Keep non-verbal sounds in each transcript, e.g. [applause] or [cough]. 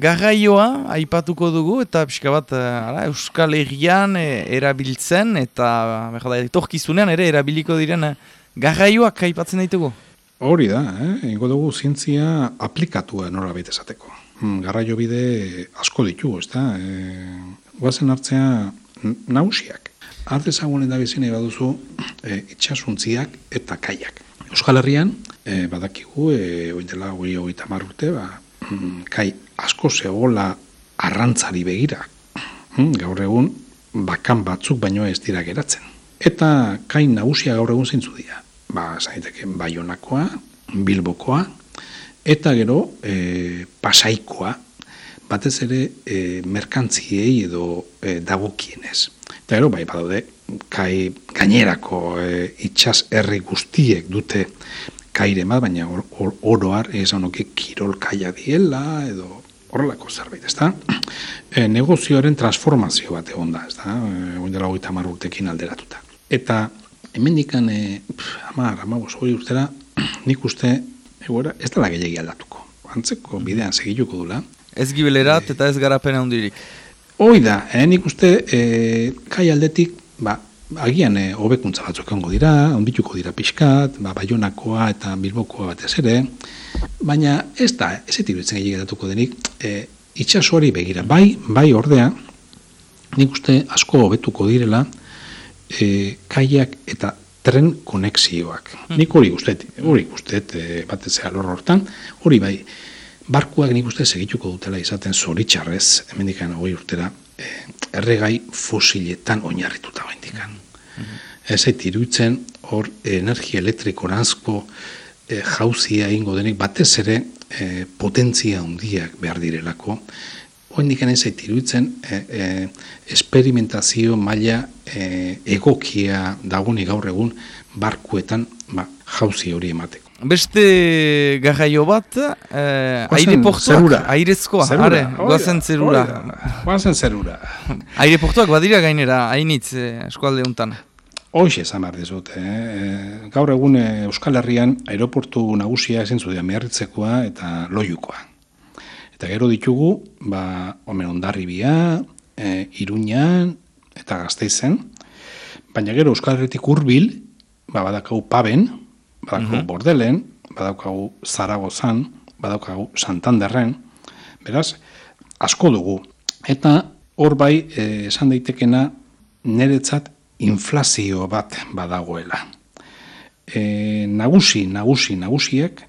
Garraioa aipatuko dugu eta pixka bat ara, Euskal Herrian erabiltzen eta berda, etorkizunean ere erabiliko diren garraioak aipatzen ditugu. Hori da, eh? ingo dugu zientzia aplikatua nora baita esateko. Hmm, garraio bide asko ditugu, ez da? E, guazen hartzea nausiak. Arte zagunen da bizine baduzu e, itxasuntziak eta kaiak. Euskal Herrian, e, badakigu, e, oindela hori tamar urte, ba, mm, kai asko zegoela arrantzari begira. Hmm, gaur egun, bakan batzuk baino ez dira geratzen. Eta kai nagusia gaur egun zeintzu dira ba, zaiteke, baionakoa, bilbokoa, eta gero e, pasaikoa, batez ere e, merkantziei edo e, dagokienez. Eta gero, bai, badaude, kai gainerako e, itxas herri guztiek dute kaire bat, baina or, or, oroar oke kirol kaia diela, edo horrelako zerbait, ezta? E, negozioaren transformazio bat egon da, ezta? E, Oindela hogeita marrurtekin alderatuta. Eta hemen dikan, e, amar, amabos, hori urtera, [clears throat] nik uste, egoera, ez dela gehiagi aldatuko. Antzeko bidean segituko dula. Ez gibelerat eta ez garapena hundirik. Hoi da, eh, nik uste, e, kai aldetik, ba, agian e, hobekuntza batzuk ongo dira, ondituko dira pixkat, ba, baionakoa eta bilbokoa batez ere, baina ez da, ez eti betzen gehiagatuko denik, e, itxasuari begira, bai, bai ordea, nik uste asko hobetuko direla, e, kaiak eta tren konexioak. Hmm. Nik hori guztet, hori guztet, e, bat ez hortan, hori bai, barkuak nik uste segituko dutela izaten zoritxarrez, hemen dikan hori urtera, erregai fosiletan oinarrituta bain dikan. Hmm. Ez iruditzen hor energia elektrikoranzko e, jauzia ingo denik batez ere e, potentzia handiak behar direlako, Oen diken ez iruditzen e, e, esperimentazio maila e, egokia daguni gaur egun barkuetan ba, jauzi hori emateko. Beste garraio bat, eh, aireportuak, airezkoa, are, guazen zerura. Guazen zerura. [laughs] aireportuak badira gainera, hainitz eh, eskualde untan. Hoxe esan behar dizut, eh? gaur egun Euskal Herrian aeroportu nagusia ezin zudea meharritzekoa eta loiukoa. Eta gero ditugu, ba, omen ondarribia, e, iruñan, eta gazteizen. Baina gero Euskal Herritik urbil, ba, badakau paben, badakau mm bordelen, badakau zaragozan, badakau santanderren, beraz, asko dugu. Eta hor bai, e, esan daitekena, niretzat inflazio bat badagoela. E, nagusi, nagusi, nagusiek,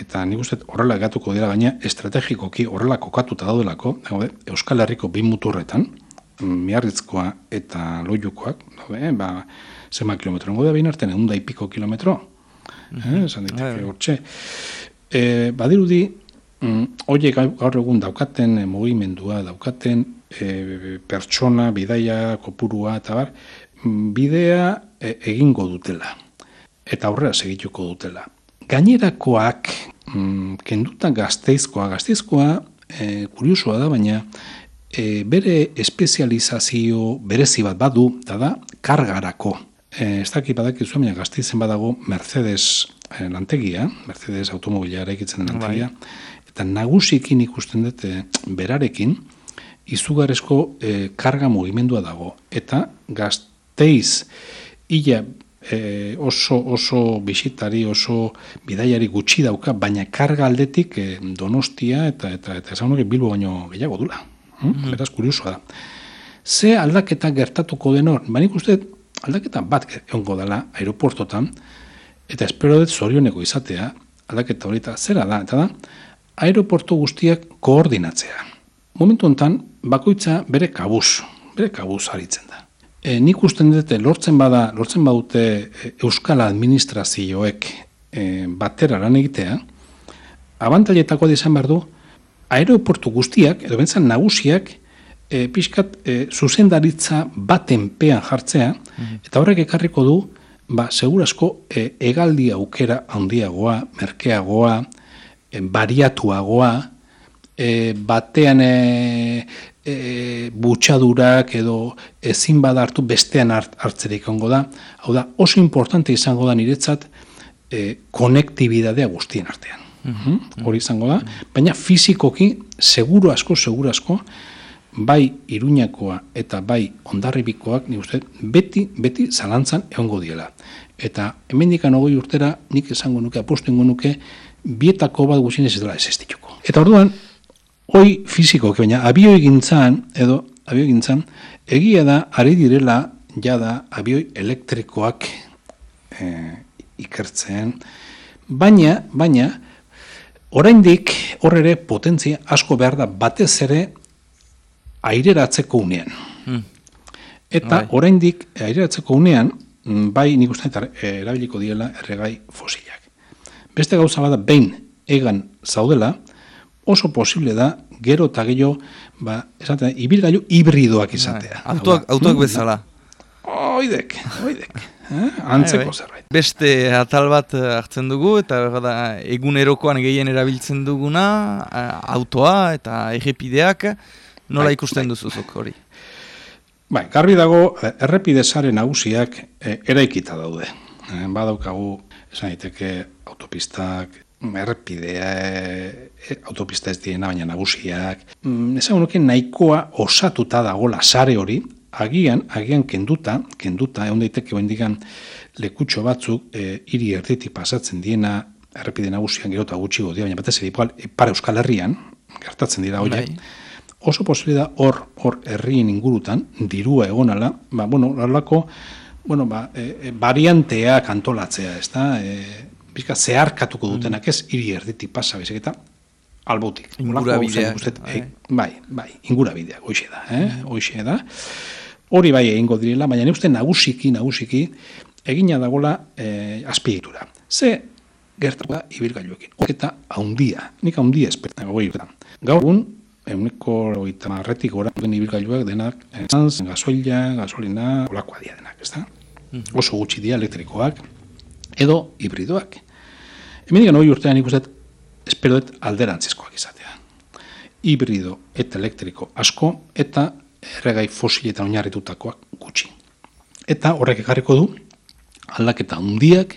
eta nik uste horrela gatuko dira baina estrategikoki horrela kokatuta daudelako, daude, Euskal Herriko bin muturretan, miarritzkoa eta loiukoak, daude, ba, zema kilometro, ngoda behin artean egun daipiko kilometro, mm -hmm. Eh, esan diteke, hortxe. E, badirudi, mm, oie gaur egun daukaten e, mugimendua, daukaten e, pertsona, bidaia, kopurua, eta bar, mm, bidea e, egingo dutela, eta aurrera segituko dutela gainerakoak mm, kenduta gazteizkoa, gazteizkoa e, kuriosua da, baina e, bere espezializazio berezi bat badu, da da, kargarako. E, ez dakit badak baina gazteizen badago Mercedes e, lantegia, Mercedes automobila egitzen bai. lantegia, eta nagusikin ikusten dute berarekin, izugarezko e, karga mugimendua dago. Eta gazteiz, illa e, oso oso bisitari oso bidaiari gutxi dauka baina karga aldetik e, Donostia eta eta eta esan Bilbo baino gehiago dula. Hm? Mm Beraz kuriosoa da. Ze aldaketa gertatuko den hor? Ba uste aldaketa bat egongo dela aeroportotan eta espero dut zorioneko izatea aldaketa hori zera da eta da aeroportu guztiak koordinatzea. Momentu hontan bakoitza bere kabuz, bere kabuz aritzen da. E, nik usten dute lortzen bada, lortzen badute e, Euskal Administrazioek e, batera lan egitea, abantailetako izan behar du, aeroportu guztiak, edo bentzan nagusiak, e, pixkat e, zuzendaritza baten pean jartzea, mhm. eta horrek ekarriko du, ba, segurasko e, egaldi aukera handiagoa, merkeagoa, e, bariatuagoa, e, batean e, e, butxadurak edo ezin bada hartu bestean hart, hartzerik ongo da. Hau da, oso importante izango da niretzat e, konektibidadea guztien artean. Mhm. hori izango da, baina fizikoki, seguru asko, seguru asko, bai iruñakoa eta bai ondarribikoak, nik uste, beti, beti zalantzan egongo diela. Eta hemendikan ogoi urtera, nik esango nuke, apostu nuke, bietako bat guzien ez dela dituko. Eta orduan, hoi fiziko, baina abioi gintzan, edo abioi gintzan, egia da, ari direla, jada, abioi elektrikoak e, ikertzen, baina, baina, oraindik hor ere potentzia asko behar da batez ere aireratzeko unean. Hmm. Eta bai. oraindik aireratzeko unean, mm, bai nik uste erabiliko diela erregai fosilak. Beste gauza bada behin egan zaudela, oso posible da gero eta gehiago, ba, esatea, ibilgailu hibridoak izatea. Bai. Autoak, autoak hmm? bezala. Oidek, oidek. Eh? Antzeko bai, bai. zerbait. Beste atal bat eh, hartzen dugu, eta da, egunerokoan gehien erabiltzen duguna, eh, autoa eta errepideak, nola bai, ikusten bai. duzuzuk hori? Bai, garbi dago, errepide zare nagusiak eraikita daude. badaukagu, esan daiteke autopistak, errepidea, e, autopista ez diena, baina nagusiak. Mm, esan nahikoa osatuta dagola sare hori, agian, agian kenduta, kenduta, egon daiteke digan lekutxo batzuk, e, hiri erditik pasatzen diena, errepide nagusian gero eta gutxi godia, baina batez ere igual, pare euskal herrian, gertatzen dira horiek, bai. Oso posibilidad hor, hor herrien ingurutan, dirua egonala, ba, bueno, lalako, bueno, ba, e, e, varianteak antolatzea, ez da, e, bizka zeharkatuko mm. dutenak ez, hiri erditik pasa, bezek eta, albotik. Ingura bidea. Bai. bai, bai, ingura bidea, hoxe da, eh? hoxe da. Hori bai egingo direla, baina uste nagusiki, nagusiki, egina dagola e, azpiegitura. Ze gertatu da ibilgailuekin. Eta haundia, nik haundia esperta goi Gaur eguneko eta marretik gora den ibilgailuak denak, zanz, gasoila, gasolina, olakoa dia denak, ez da? Mhm. Oso gutxi dia elektrikoak, edo hibridoak. Hemen digan hori urtean ikuset, espero dut alderantzizkoak izatea. Hibrido eta elektriko asko, eta erregai fosiletan oinarritutakoak gutxi. Eta horrek ekarriko du, aldaketa handiak,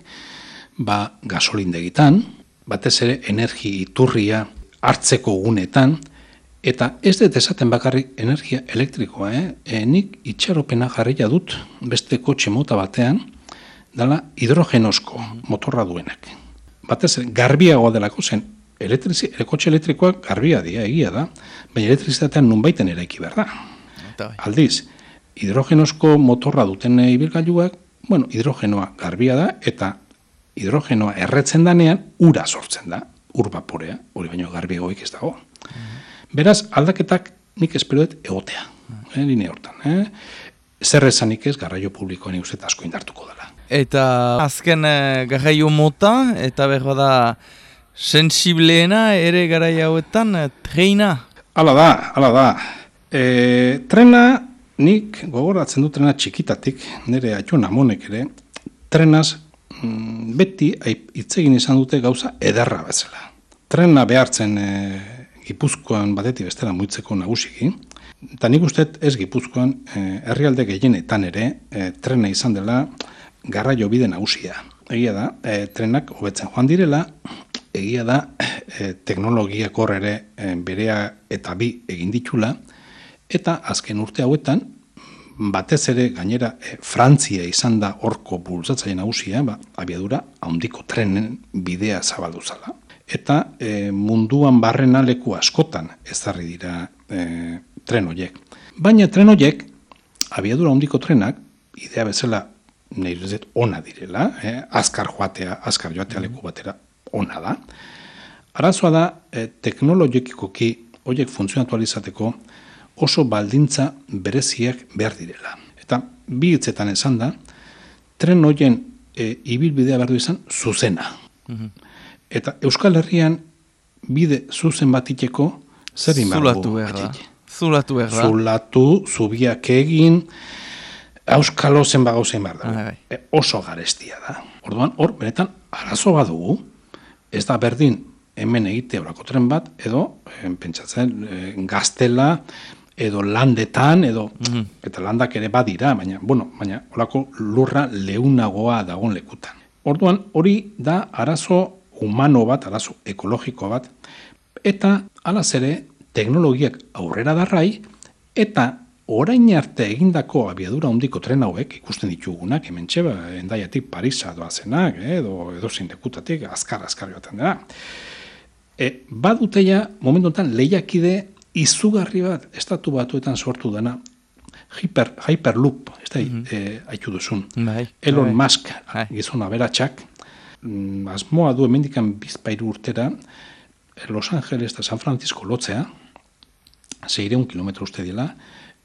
ba gasolindegitan, batez ere energi iturria hartzeko gunetan, eta ez dut esaten bakarrik energia elektrikoa, eh? E, nik itxaropena jarria dut beste kotxe mota batean, dala hidrogenosko motorra duenak. Batez garbiagoa delako zen, elektrizi, kotxe elektrikoak garbia dia, egia da, baina elektrizitatean nunbaiten eraiki behar da. Bai. Aldiz, hidrogenosko motorra duten ibilgailuak, bueno, hidrogenoa garbia da, eta hidrogenoa erretzen danean, ura sortzen da, urbaporea, hori baino garbi egoik ez dago. Mhm. Beraz, aldaketak nik esperoet egotea, mm. eh, line hortan. Eh? Zer esanik ez, garraio publikoan ikuset asko indartuko dela. Eta azken eh, garraio mota, eta behar da, sensibleena ere garaia hauetan, eh, treina? Hala da, hala da. E, trena, nik gogoratzen du trena txikitatik, nire atxo namonek ere, trenaz mm, beti hitzegin izan dute gauza ederra bezala. Trena behartzen e, gipuzkoan batetik bestela muitzeko nagusiki, eta nik uste ez gipuzkoan e, herrialde gehienetan ere e, trena izan dela garraio bide nagusia. Egia da, e, trenak hobetzen joan direla, egia da, e, teknologiak horre e, berea eta bi egin ditula, eta azken urte hauetan, batez ere gainera e, Frantzia izan da horko bultzatzaile nagusia, ba, abiadura handiko trenen bidea zabaldu zala. Eta e, munduan barrena leku askotan ezarri dira e, tren horiek. Baina tren horiek, abiadura handiko trenak, idea bezala nahi ona direla, eh? azkar joatea, azkar joatea leku batera ona da. Arazoa da, e, teknologikoki horiek funtzionatu alizateko, oso baldintza bereziak behar direla. Eta bi hitzetan esan da, tren hoien e, ibilbidea behar du izan zuzena. Mhm. Eta Euskal Herrian bide zuzen bat iteko, zer Zulatu da. Zulatu da. Zulatu, zubiak egin, Euskalo zen bagauzen behar da. Bai, bai. E, oso garestia da. Orduan, hor, benetan, arazo badugu, ez da berdin hemen egite horako tren bat, edo, en, pentsatzen, gaztela, edo landetan, edo, mhm. eta landak ere badira, baina, bueno, baina, olako lurra leunagoa dagon lekutan. Orduan, hori da arazo humano bat, arazo ekologiko bat, eta alaz ere teknologiak aurrera darrai, eta orain arte egindako abiadura ondiko tren hauek, ikusten ditugunak, hemen txeba, endaiatik Parisa doazenak, eh, edo, edo zindekutatik, azkar, azkar joaten dira. E, baduteia, momentu enten, lehiakide izugarri bat, estatu batuetan sortu dena, Hyper, Hyperloop, ez da, mm -hmm. duzun. Bai, Elon bai. Musk, bai. gizona beratxak, asmoa du emendikan bizpairu urtera, Los Angeles eta San Francisco lotzea, zeireun kilometro uste dila,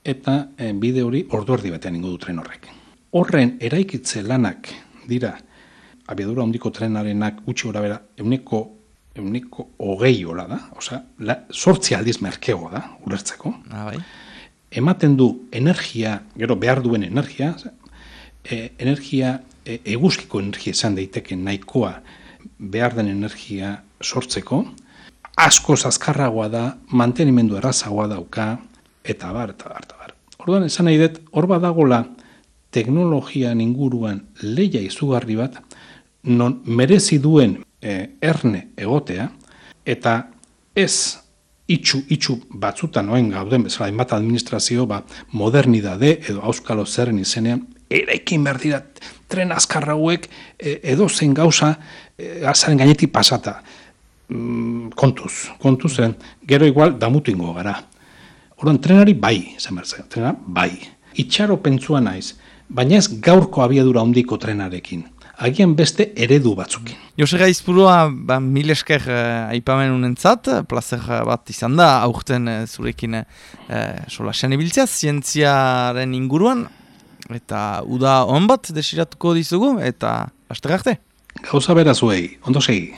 eta e, bide hori ordu erdi batean ingo du tren horrek. Horren eraikitze lanak dira, abiadura ondiko trenarenak gutxi gora bera, euneko, euneko hogei hola da, oza, la, sortzi aldiz merkeo da, ulertzeko. Ah, bai. Ematen du energia, gero behar duen energia, e, energia, e, eguzkiko energia esan daiteke nahikoa behar den energia sortzeko, asko azkarragoa da, mantenimendu errazagoa dauka, eta bar, eta bar, eta bar. Orduan, esan nahi dut, hor badagola teknologian inguruan leia izugarri bat, non merezi duen e, erne egotea, eta ez itxu, itxu batzutan noen gauden, bezala, inbat administrazio, ba, modernidade edo auskalo zerren izenean, eraikin berdira tren azkarra hauek e, edo zen gauza e, azaren gainetik pasata. Mm, kontuz, kontuz zen, gero igual damutingo gara. Horan, trenari bai, zen trena bai. Itxaro pentsua naiz, baina ez gaurko abiadura ondiko trenarekin. Agian beste eredu batzukin. Jose Gaizpurua, ba, mil esker uh, aipamen unentzat, plazer bat izan da, aurten uh, zurekin uh, sola ibiltzea, zientziaren inguruan, eta uda on bat desiratuko dizugu, eta aste Gauza berazuei, ondo segi.